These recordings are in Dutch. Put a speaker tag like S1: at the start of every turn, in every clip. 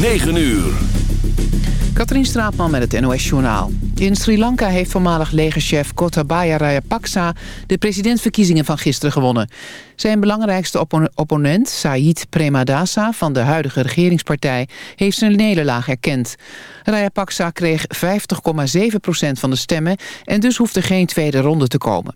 S1: 9 uur.
S2: Katrien Straatman met het NOS-journaal. In Sri Lanka heeft voormalig legerchef Gotabaya Rajapaksa... de presidentsverkiezingen van gisteren gewonnen. Zijn belangrijkste opponent, Said Premadasa van de huidige regeringspartij... heeft zijn nederlaag erkend. Rajapaksa kreeg 50,7% van de stemmen... en dus hoeft er geen tweede ronde te komen.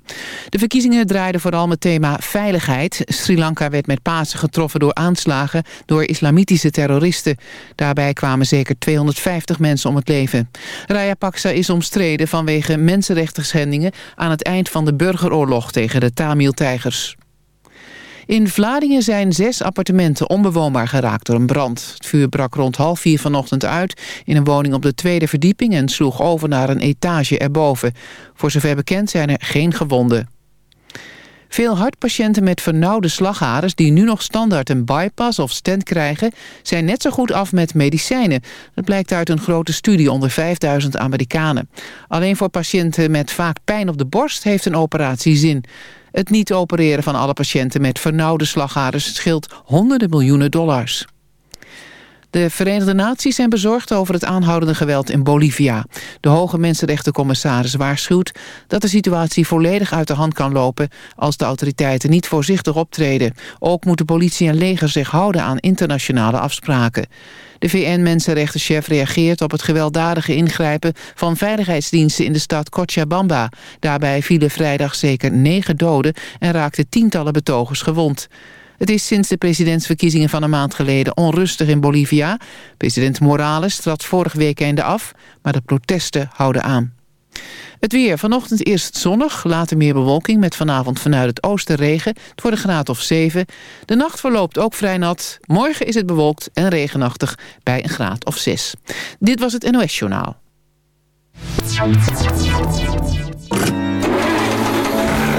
S2: De verkiezingen draaiden vooral met thema veiligheid. Sri Lanka werd met Pasen getroffen door aanslagen... door islamitische terroristen. Daarbij kwamen zeker 250 mensen om het leven. Rajapaksa is omstreden vanwege mensenrechtenschendingen... aan het eind van de burgeroorlog tegen de Tamil-tijgers. In Vlaardingen zijn zes appartementen onbewoonbaar geraakt door een brand. Het vuur brak rond half vier vanochtend uit in een woning op de tweede verdieping... en sloeg over naar een etage erboven. Voor zover bekend zijn er geen gewonden. Veel hartpatiënten met vernauwde slagaders die nu nog standaard een bypass of stent krijgen, zijn net zo goed af met medicijnen. Dat blijkt uit een grote studie onder 5000 Amerikanen. Alleen voor patiënten met vaak pijn op de borst heeft een operatie zin. Het niet opereren van alle patiënten met vernauwde slagaders scheelt honderden miljoenen dollars. De Verenigde Naties zijn bezorgd over het aanhoudende geweld in Bolivia. De hoge mensenrechtencommissaris waarschuwt dat de situatie volledig uit de hand kan lopen als de autoriteiten niet voorzichtig optreden. Ook moeten politie en leger zich houden aan internationale afspraken. De VN-mensenrechtenchef reageert op het gewelddadige ingrijpen van veiligheidsdiensten in de stad Cochabamba. Daarbij vielen vrijdag zeker negen doden en raakten tientallen betogers gewond. Het is sinds de presidentsverkiezingen van een maand geleden onrustig in Bolivia. President Morales trad vorig weekende af, maar de protesten houden aan. Het weer. Vanochtend eerst zonnig, later meer bewolking... met vanavond vanuit het oosten regen. Het wordt een graad of 7. De nacht verloopt ook vrij nat. Morgen is het bewolkt en regenachtig bij een graad of 6. Dit was het NOS Journaal.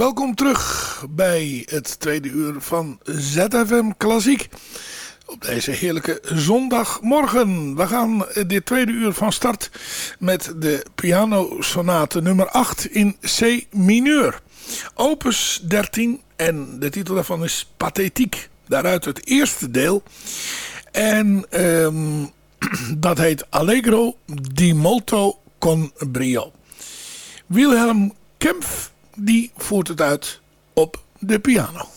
S3: Welkom terug bij het tweede uur van ZFM Klassiek. Op deze heerlijke zondagmorgen. We gaan dit tweede uur van start met de pianosonate nummer 8 in C mineur. Opus 13 en de titel daarvan is Pathetiek. Daaruit het eerste deel. En um, dat heet Allegro di molto con brio. Wilhelm Kempf die voert het uit op de piano.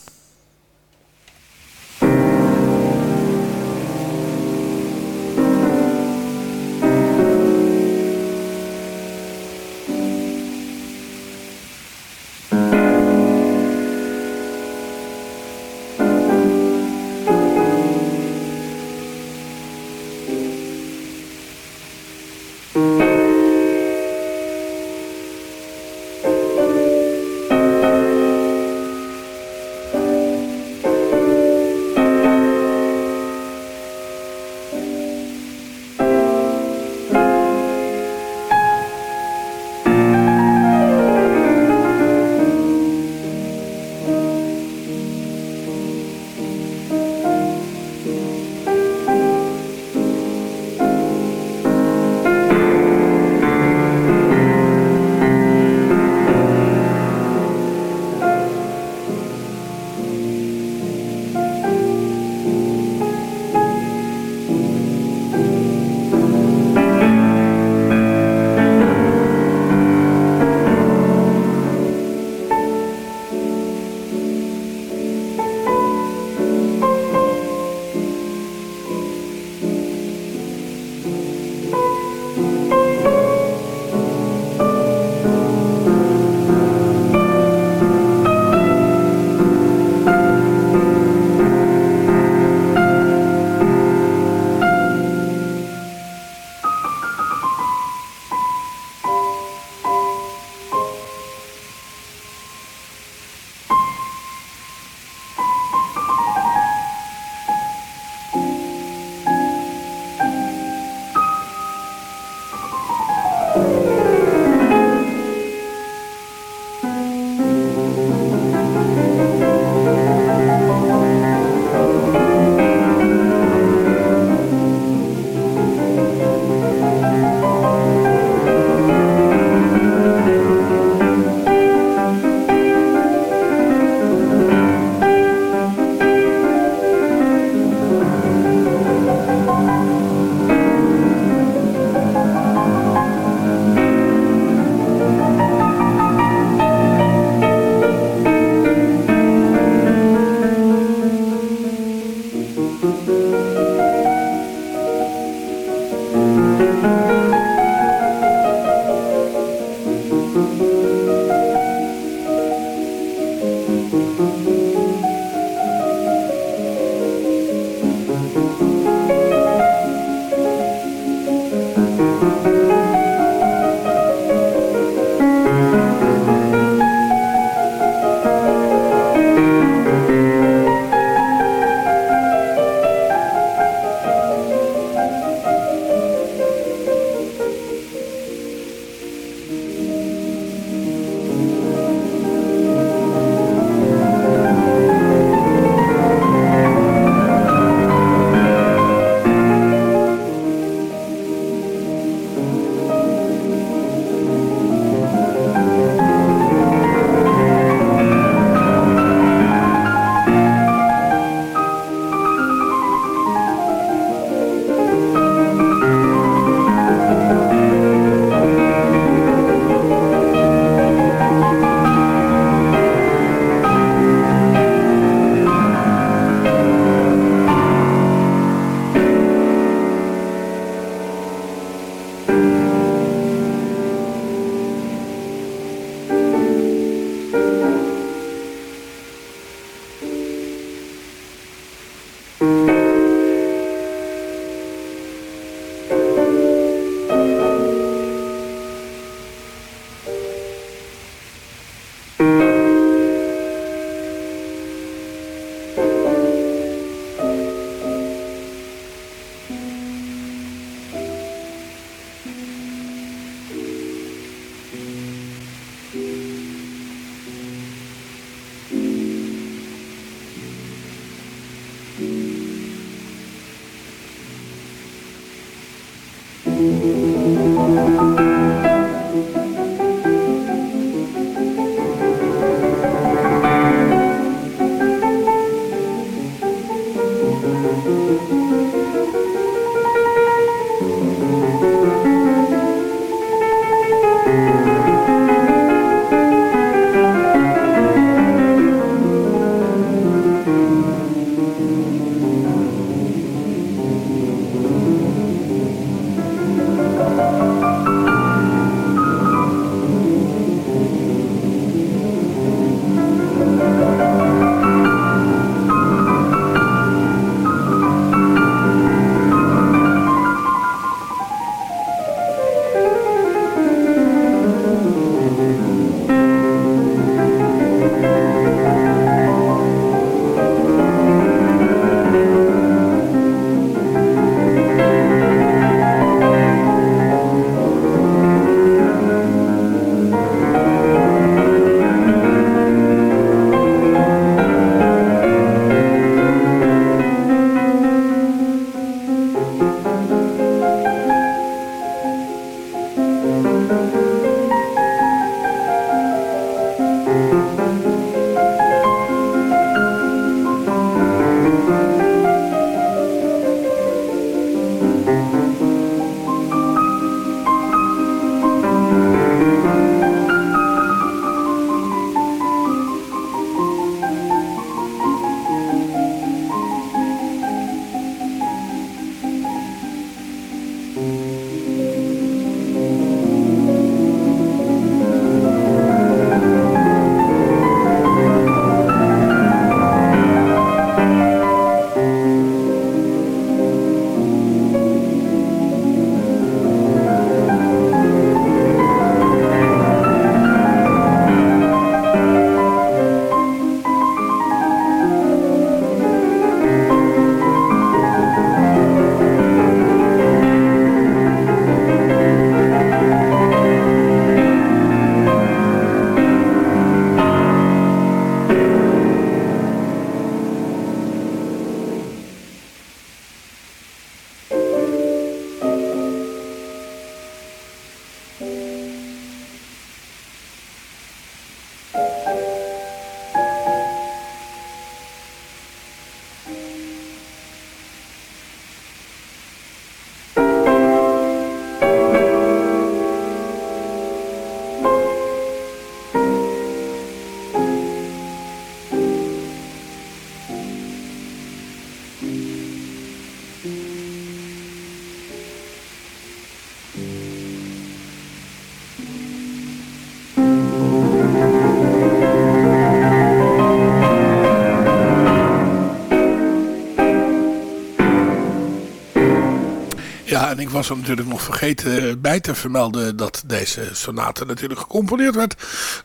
S3: En ik was er natuurlijk nog vergeten bij te vermelden dat deze sonate natuurlijk gecomponeerd werd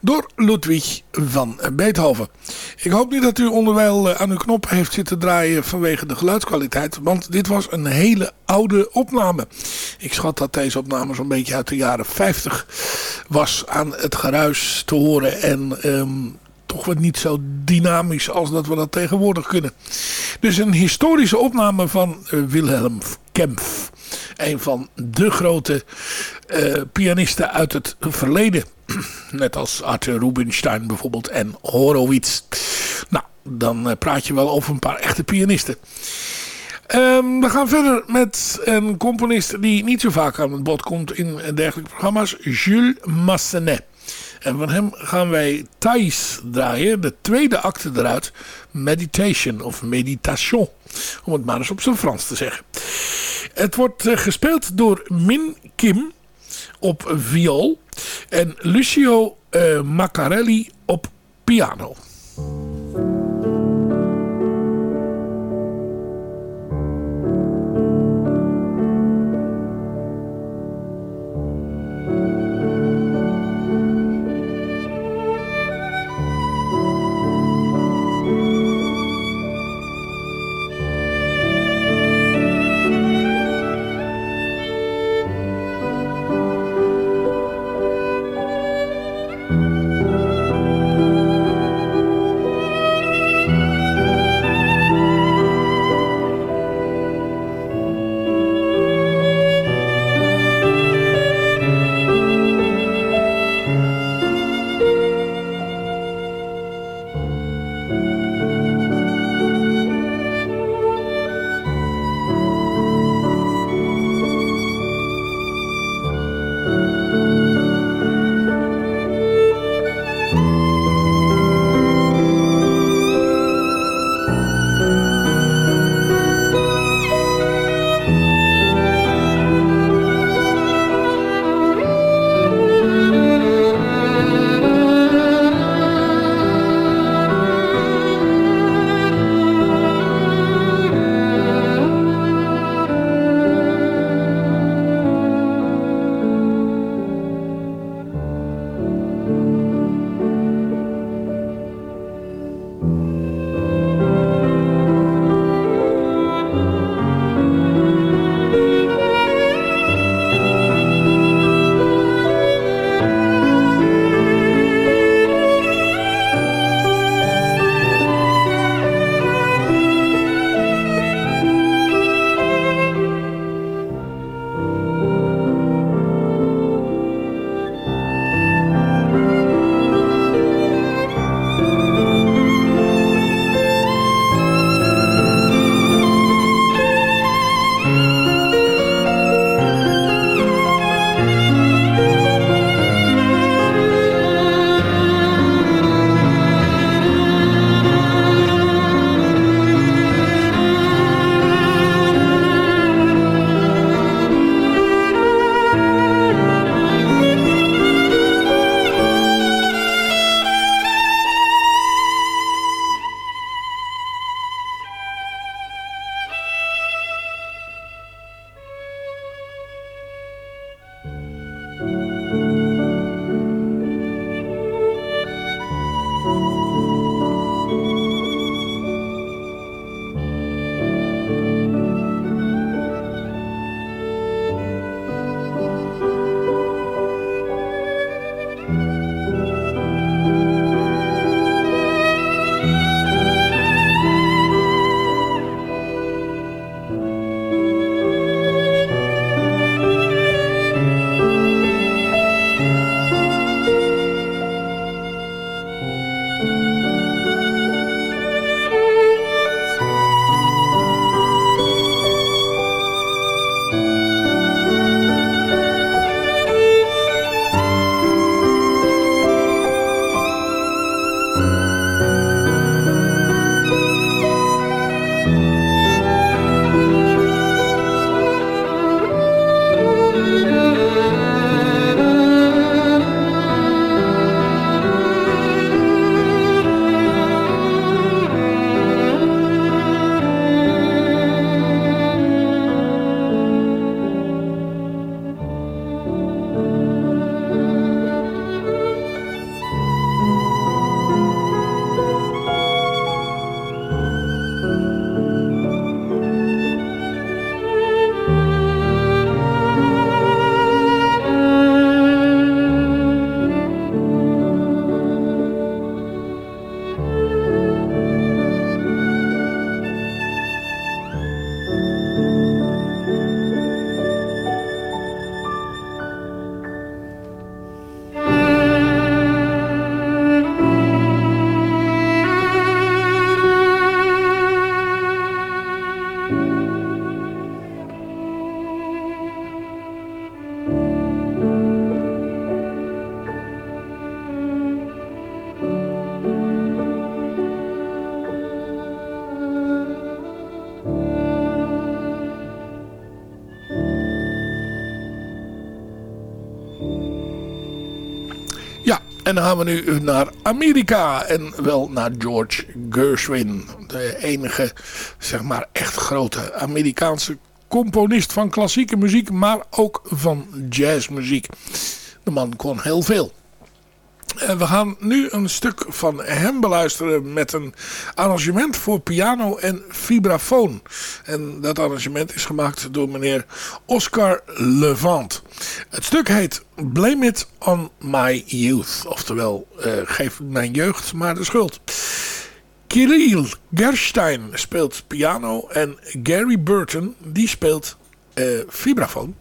S3: door Ludwig van Beethoven. Ik hoop niet dat u onderwijl aan uw knop heeft zitten draaien vanwege de geluidskwaliteit, want dit was een hele oude opname. Ik schat dat deze opname zo'n beetje uit de jaren 50 was aan het geruis te horen en... Um, toch wat niet zo dynamisch als dat we dat tegenwoordig kunnen. Dus een historische opname van Wilhelm Kempf. Een van de grote uh, pianisten uit het verleden. Net als Arthur Rubinstein bijvoorbeeld en Horowitz. Nou, dan uh, praat je wel over een paar echte pianisten. Um, we gaan verder met een componist die niet zo vaak aan het bod komt in dergelijke programma's. Jules Massenet. En van hem gaan wij Thais draaien. De tweede acte eruit. Meditation of Meditation. Om het maar eens op zijn Frans te zeggen. Het wordt uh, gespeeld door Min Kim op viool. En Lucio uh, Maccarelli op piano. Dan gaan we nu naar Amerika en wel naar George Gershwin. De enige, zeg maar, echt grote Amerikaanse componist van klassieke muziek, maar ook van jazzmuziek. De man kon heel veel. En we gaan nu een stuk van hem beluisteren met een arrangement voor piano en vibrafoon. En dat arrangement is gemaakt door meneer Oscar Levant. Het stuk heet Blame It On My Youth. Oftewel, uh, geef mijn jeugd maar de schuld. Kirill Gerstein speelt piano en Gary Burton die speelt uh, vibrafoon.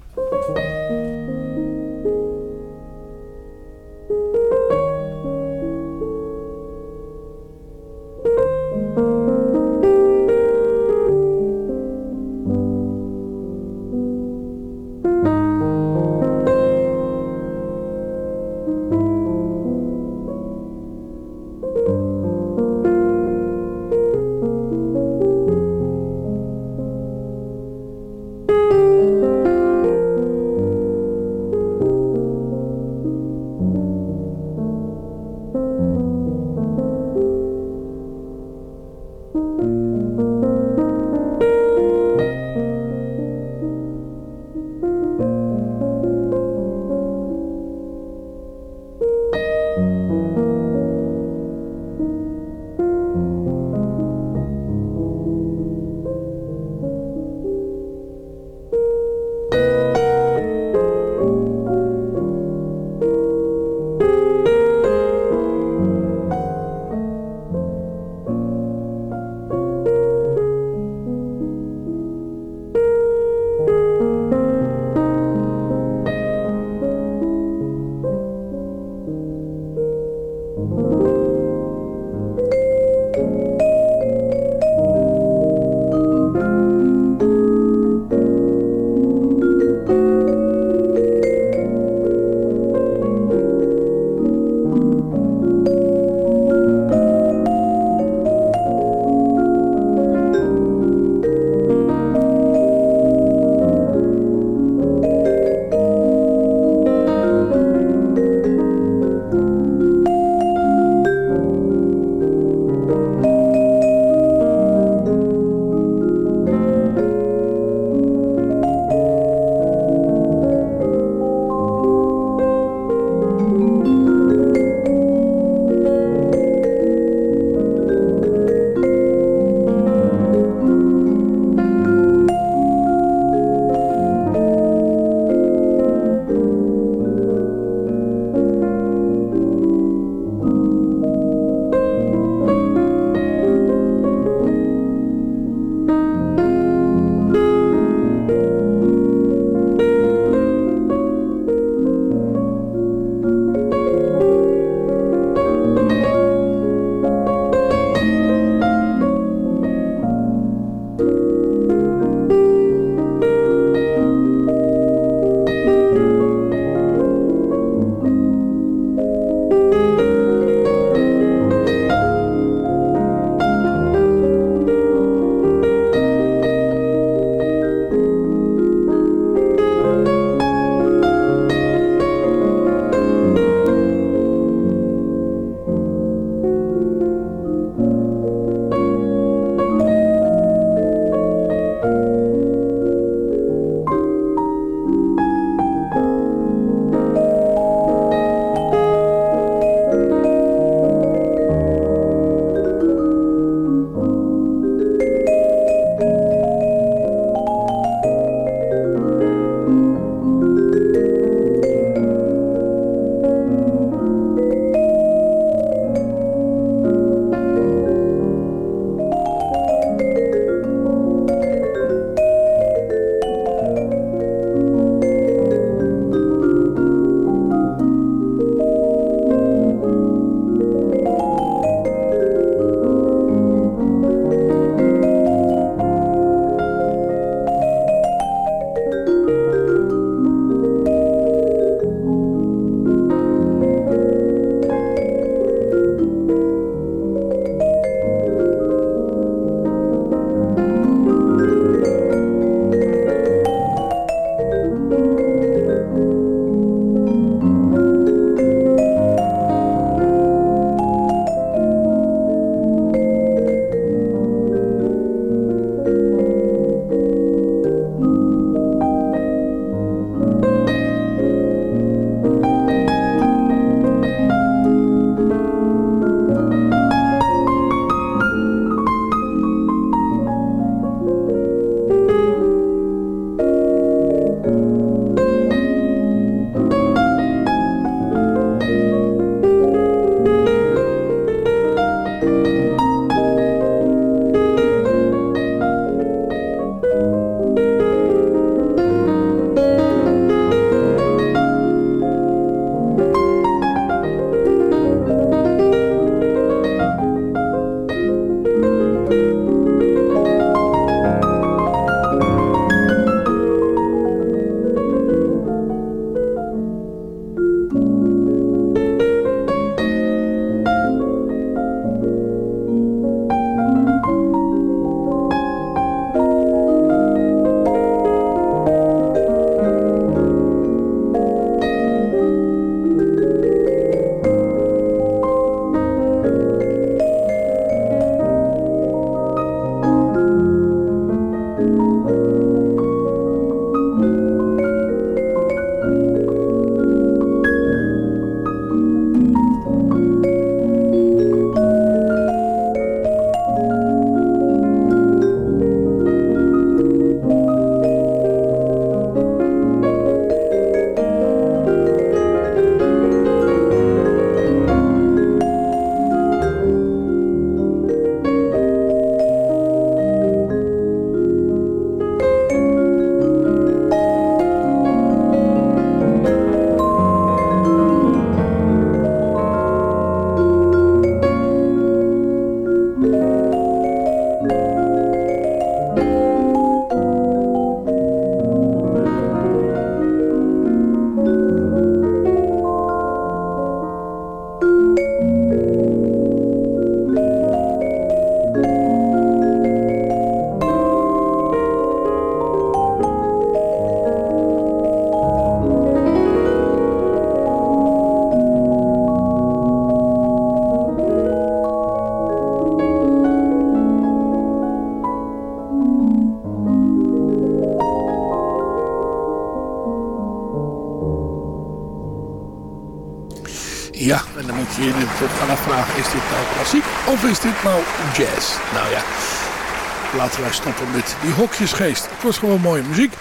S3: Wij stoppen met die hokjesgeest. Het was gewoon mooie muziek.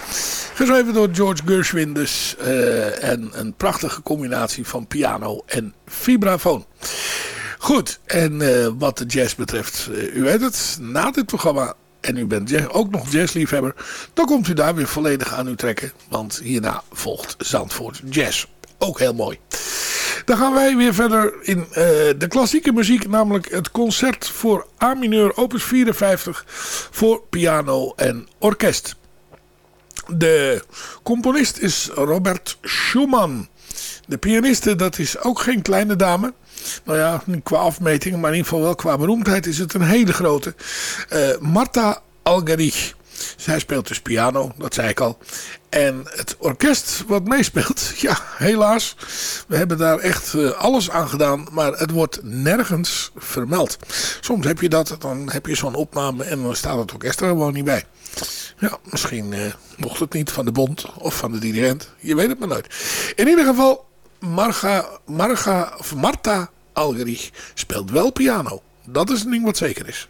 S3: Geschreven door George Gershwin dus. Uh, en een prachtige combinatie van piano en vibrafoon. Goed, en uh, wat de jazz betreft, uh, u weet het, na dit programma en u bent ook nog jazzliefhebber, dan komt u daar weer volledig aan u trekken. Want hierna volgt Zandvoort Jazz. Ook heel mooi. Dan gaan wij weer verder in uh, de klassieke muziek, namelijk het concert voor A mineur opus 54 voor piano en orkest. De componist is Robert Schumann. De pianiste, dat is ook geen kleine dame. Nou ja, qua afmetingen, maar in ieder geval wel qua beroemdheid is het een hele grote. Uh, Marta Algerich. Zij speelt dus piano, dat zei ik al. En het orkest wat meespeelt, ja, helaas. We hebben daar echt uh, alles aan gedaan, maar het wordt nergens vermeld. Soms heb je dat, dan heb je zo'n opname en dan staat het orkest er gewoon niet bij. Ja, misschien uh, mocht het niet van de bond of van de dirigent. Je weet het maar nooit. In ieder geval, Marga, Marga, of Marta Algerich speelt wel piano. Dat is een ding wat zeker is.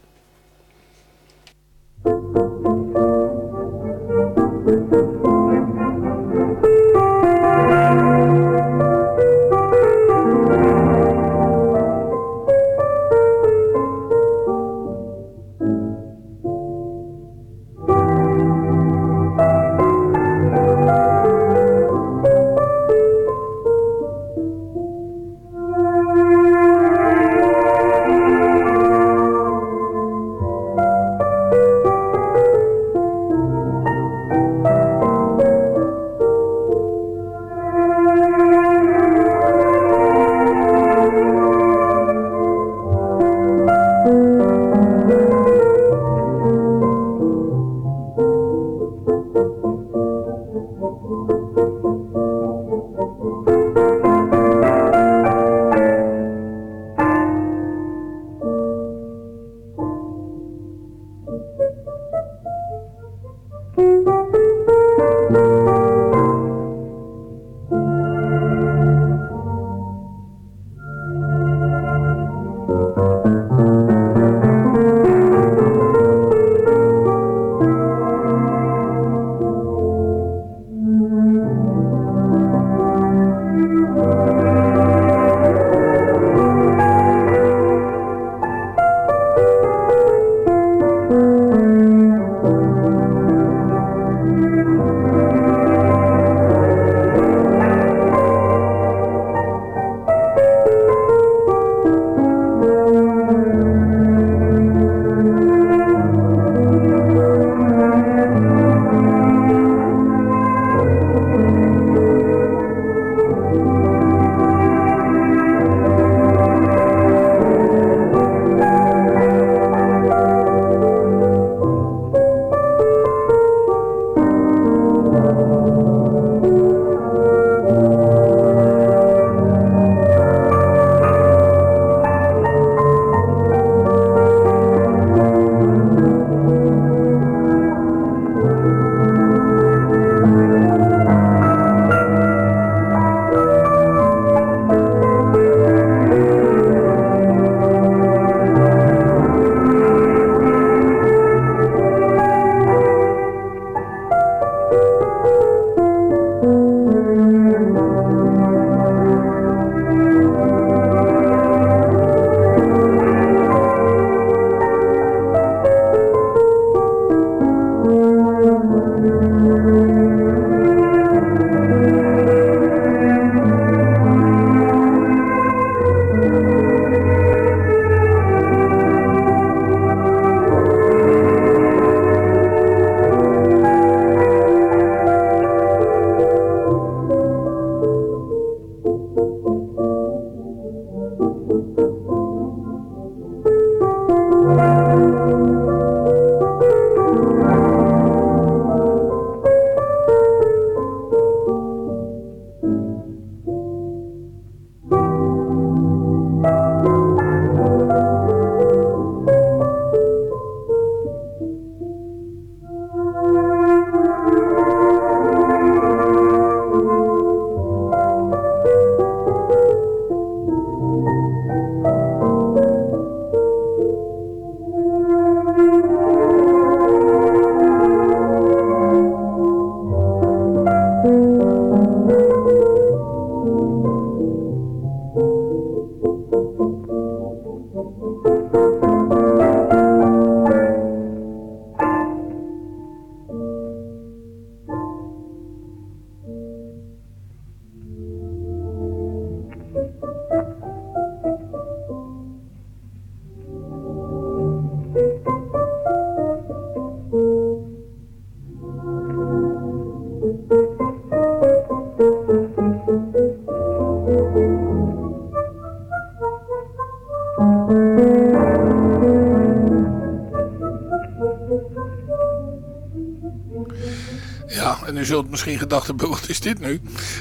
S3: Zult misschien gedacht hebben, wat is dit nu?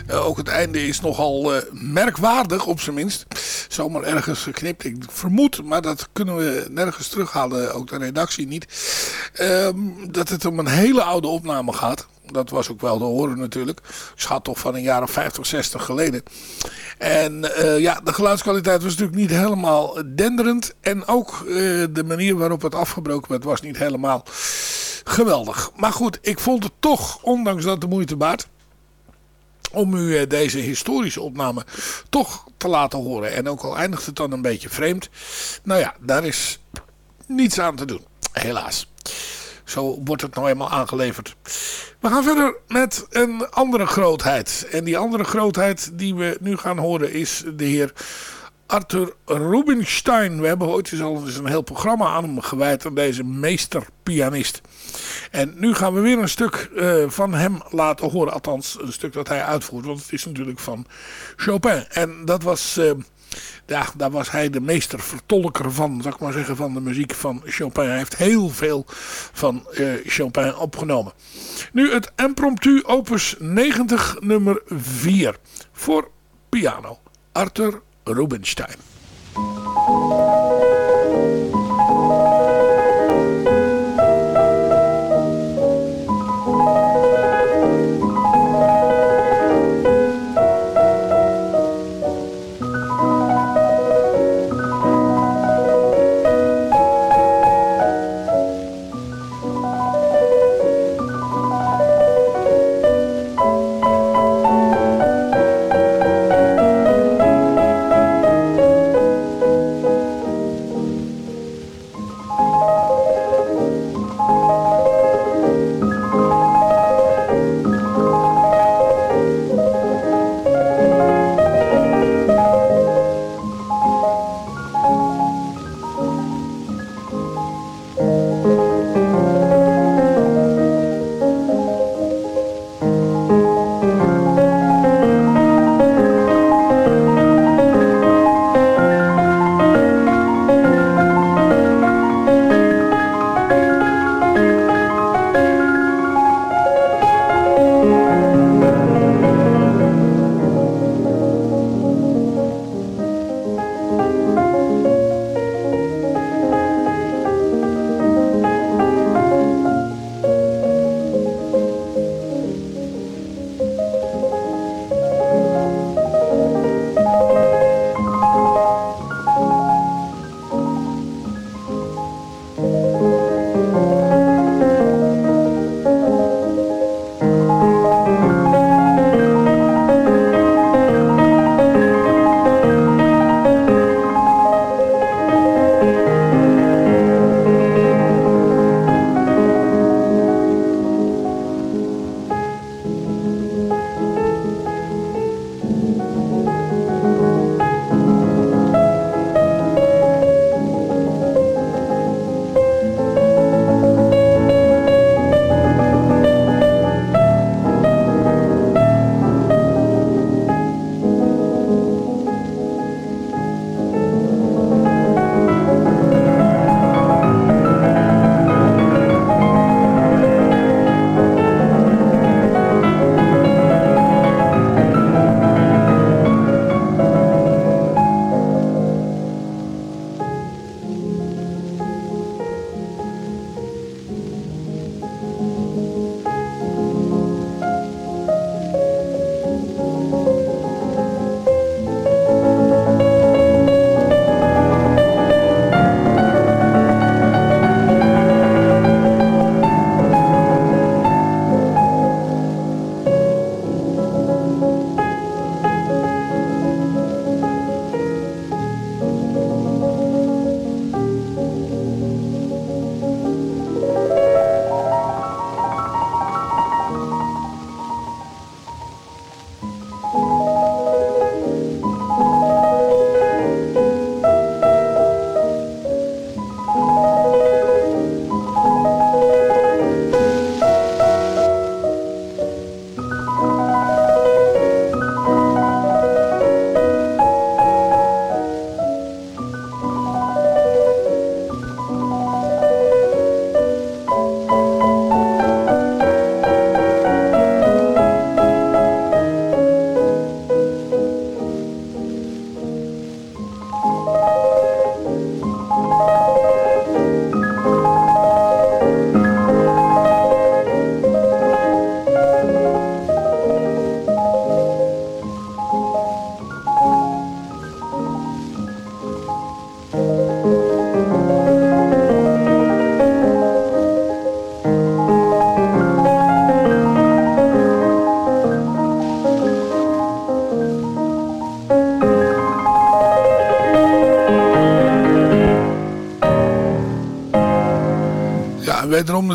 S3: Uh, ook het einde is nogal uh, merkwaardig, op zijn minst. Zomaar ergens geknipt, ik vermoed, maar dat kunnen we nergens terughalen, ook de redactie niet. Uh, dat het om een hele oude opname gaat. Dat was ook wel te horen natuurlijk. Schat toch van een jaar of 50, 60 geleden. En uh, ja, de geluidskwaliteit was natuurlijk niet helemaal denderend. En ook de manier waarop het afgebroken werd was niet helemaal geweldig. Maar goed, ik vond het toch, ondanks dat de moeite baat om u eh, deze historische opname toch te laten horen. En ook al eindigt het dan een beetje vreemd. Nou ja, daar is niets aan te doen. Helaas. Zo wordt het nou eenmaal aangeleverd. We gaan verder met een andere grootheid. En die andere grootheid die we nu gaan horen is de heer Arthur Rubinstein. We hebben ooit eens al eens een heel programma aan hem gewijd. Aan deze meesterpianist. En nu gaan we weer een stuk uh, van hem laten horen. Althans, een stuk dat hij uitvoert. Want het is natuurlijk van Chopin. En dat was... Uh, daar was hij de meestervertolker van, zal ik maar zeggen, van de muziek van Chopin. Hij heeft heel veel van uh, Chopin opgenomen. Nu het impromptu opus 90 nummer 4 voor piano. Arthur Rubinstein.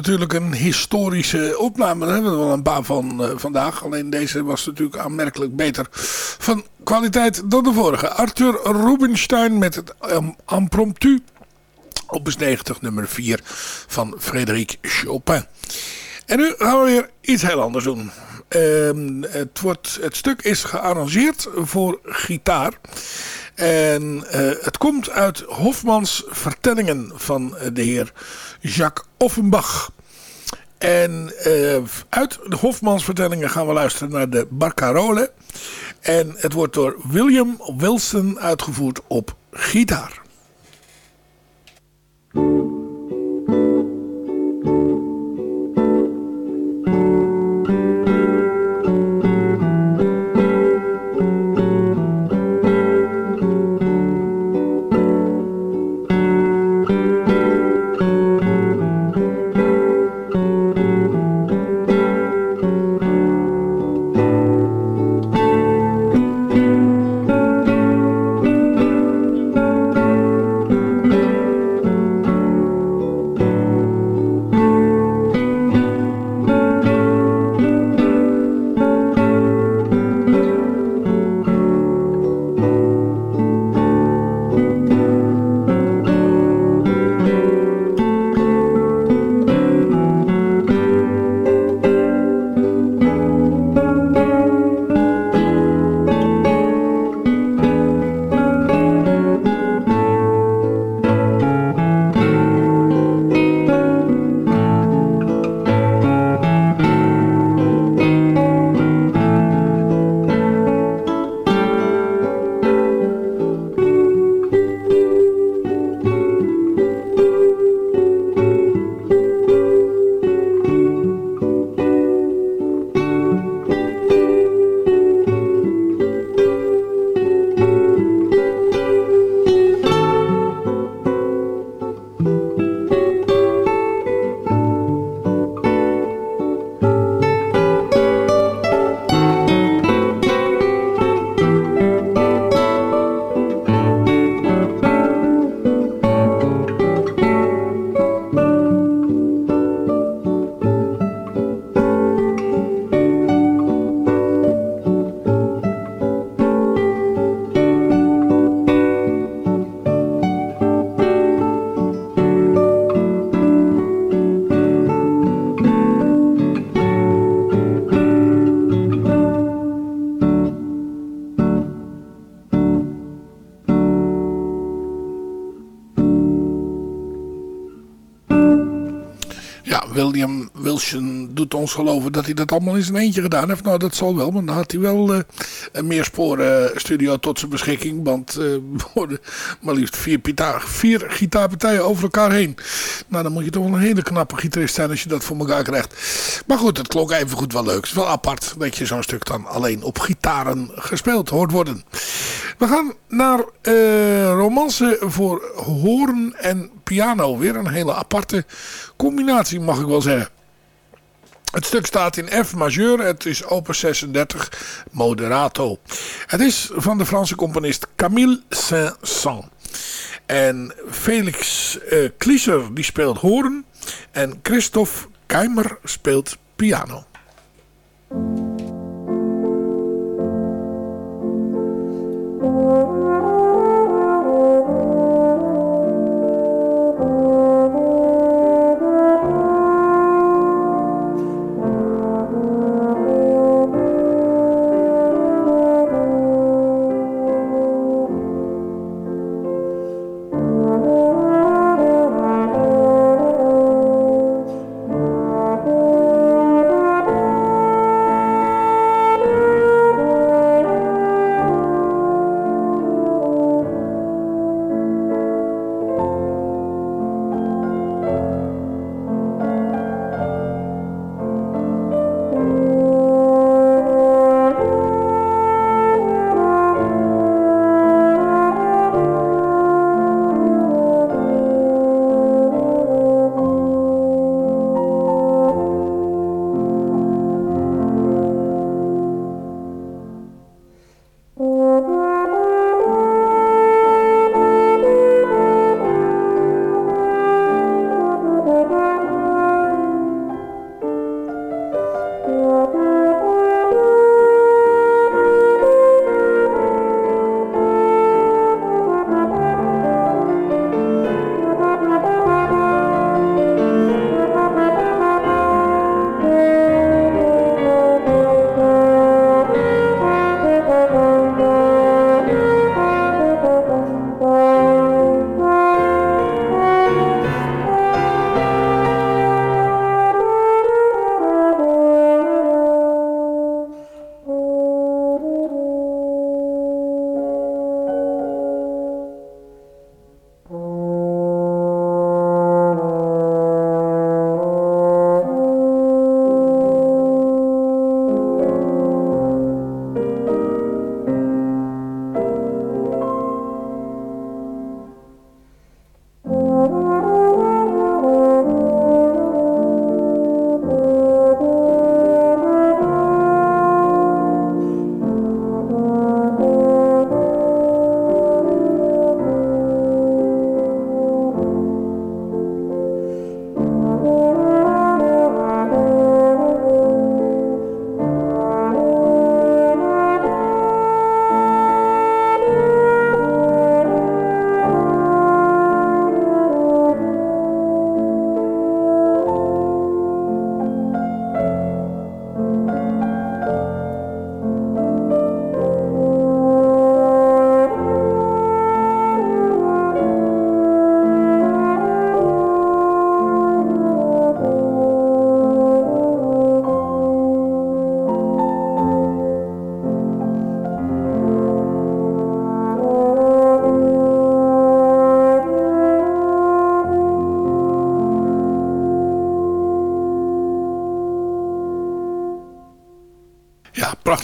S3: Natuurlijk een historische opname. Daar hebben we wel een paar van uh, vandaag. Alleen deze was natuurlijk aanmerkelijk beter van kwaliteit dan de vorige. Arthur Rubinstein met het um, Impromptu. Opus 90 nummer 4 van Frédéric Chopin. En nu gaan we weer iets heel anders doen. Uh, het, wordt, het stuk is gearrangeerd voor gitaar. En uh, het komt uit Hofmans vertellingen van de heer Jacques Offenbach. En uh, uit de Hofmans vertellingen gaan we luisteren naar de Barcarole. En het wordt door William Wilson uitgevoerd op gitaar. Geloven dat hij dat allemaal in zijn eentje gedaan heeft. Nou, dat zal wel, maar dan had hij wel uh, een meersporen tot zijn beschikking. Want uh, worden maar liefst vier, vier gitaarpartijen over elkaar heen. Nou, dan moet je toch wel een hele knappe gitarist zijn als je dat voor elkaar krijgt. Maar goed, het klonk even goed wel leuk. Het is wel apart dat je zo'n stuk dan alleen op gitaren gespeeld hoort worden. We gaan naar uh, romance voor hoorn en piano. Weer een hele aparte combinatie mag ik wel zeggen. Het stuk staat in F majeur. Het is open 36, Moderato. Het is van de Franse componist Camille Saint-Saëns. En Felix uh, Klieser die speelt hoorn. En Christophe Keimer speelt piano.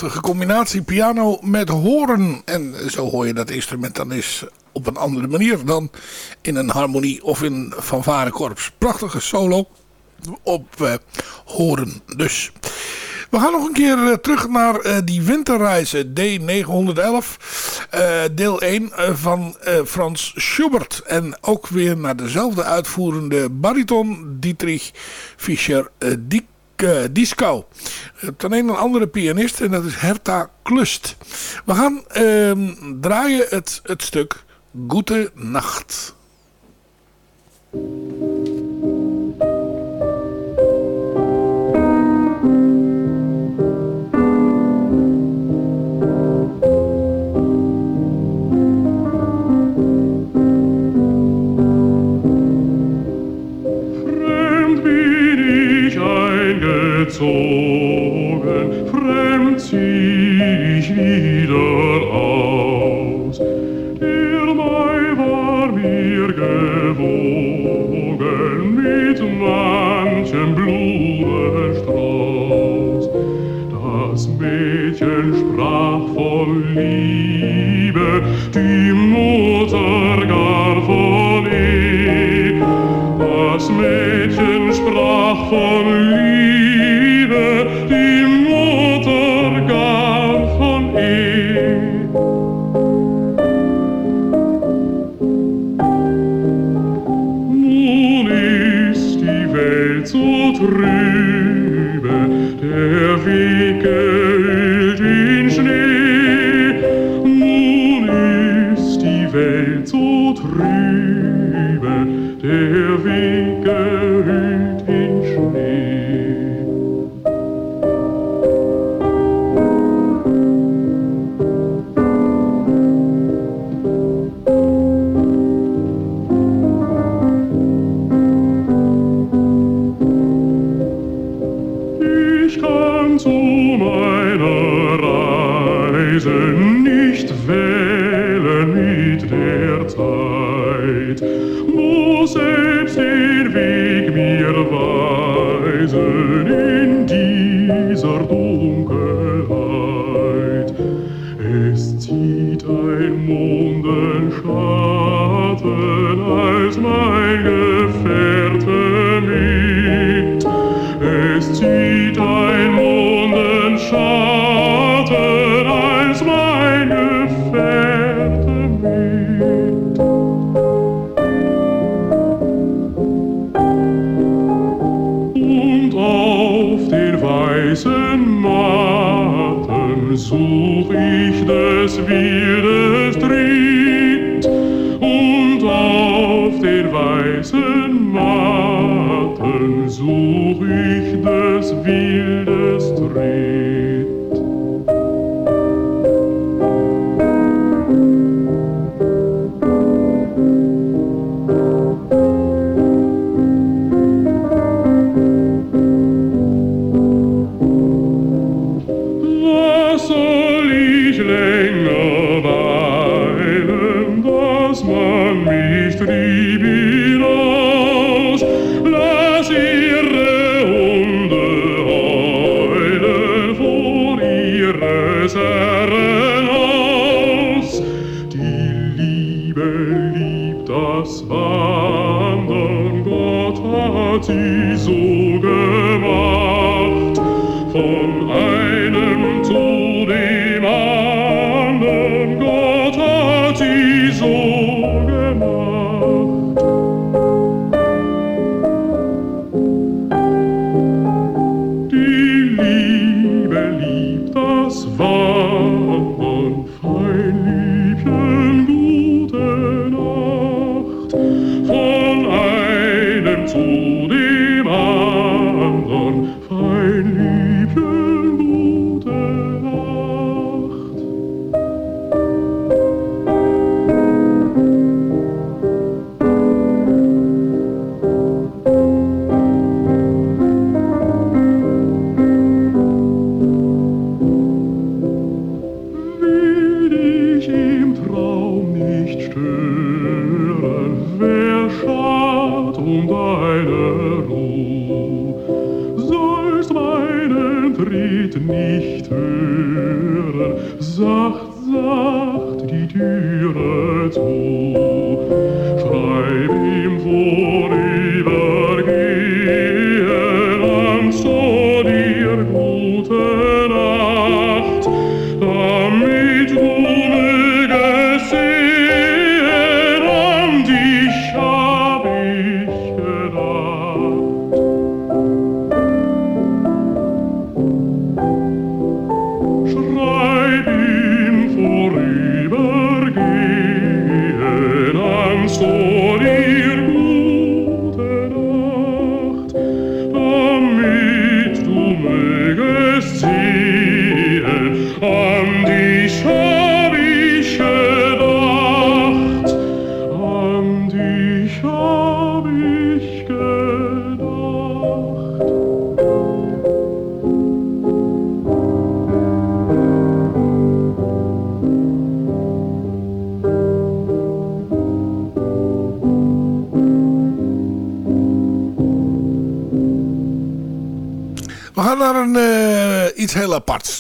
S4: prachtige combinatie piano met horen. En zo hoor je dat instrument dan eens op een andere manier dan in een harmonie of in fanfarekorps. Prachtige solo op eh, horen dus. We gaan nog een keer eh, terug naar eh, die winterreizen D911, eh, deel 1 van Frans Schubert. En ook weer naar dezelfde uitvoerende bariton Dietrich Fischer-Dick eh, disco. Eh, ten een andere pianist en dat is Herta Klust. We gaan ehm, draaien het, het stuk Goede Nacht.
S3: ocean. be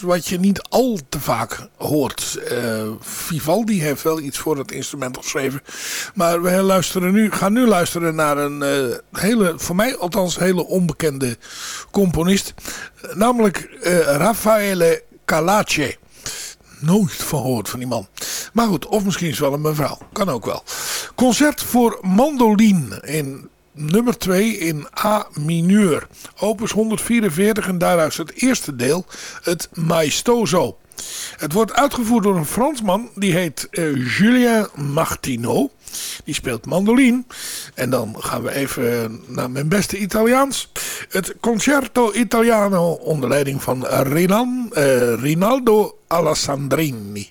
S3: wat je niet al te vaak hoort. Eh, Vivaldi heeft wel iets voor het instrument geschreven. Maar we luisteren nu, gaan nu luisteren naar een eh, hele, voor mij althans hele onbekende componist. Namelijk eh, Raffaele Calace. Nooit van gehoord van die man. Maar goed, of misschien is het wel een mevrouw. Kan ook wel. Concert voor mandoline in nummer 2 in A mineur. Opus 144 en daaruit het eerste deel, het Maestoso. Het wordt uitgevoerd door een Fransman, die heet eh, Julien Martineau. Die speelt mandoline. En dan gaan we even naar mijn beste Italiaans. Het Concerto Italiano onder leiding van eh, Rinaldo Alessandrini.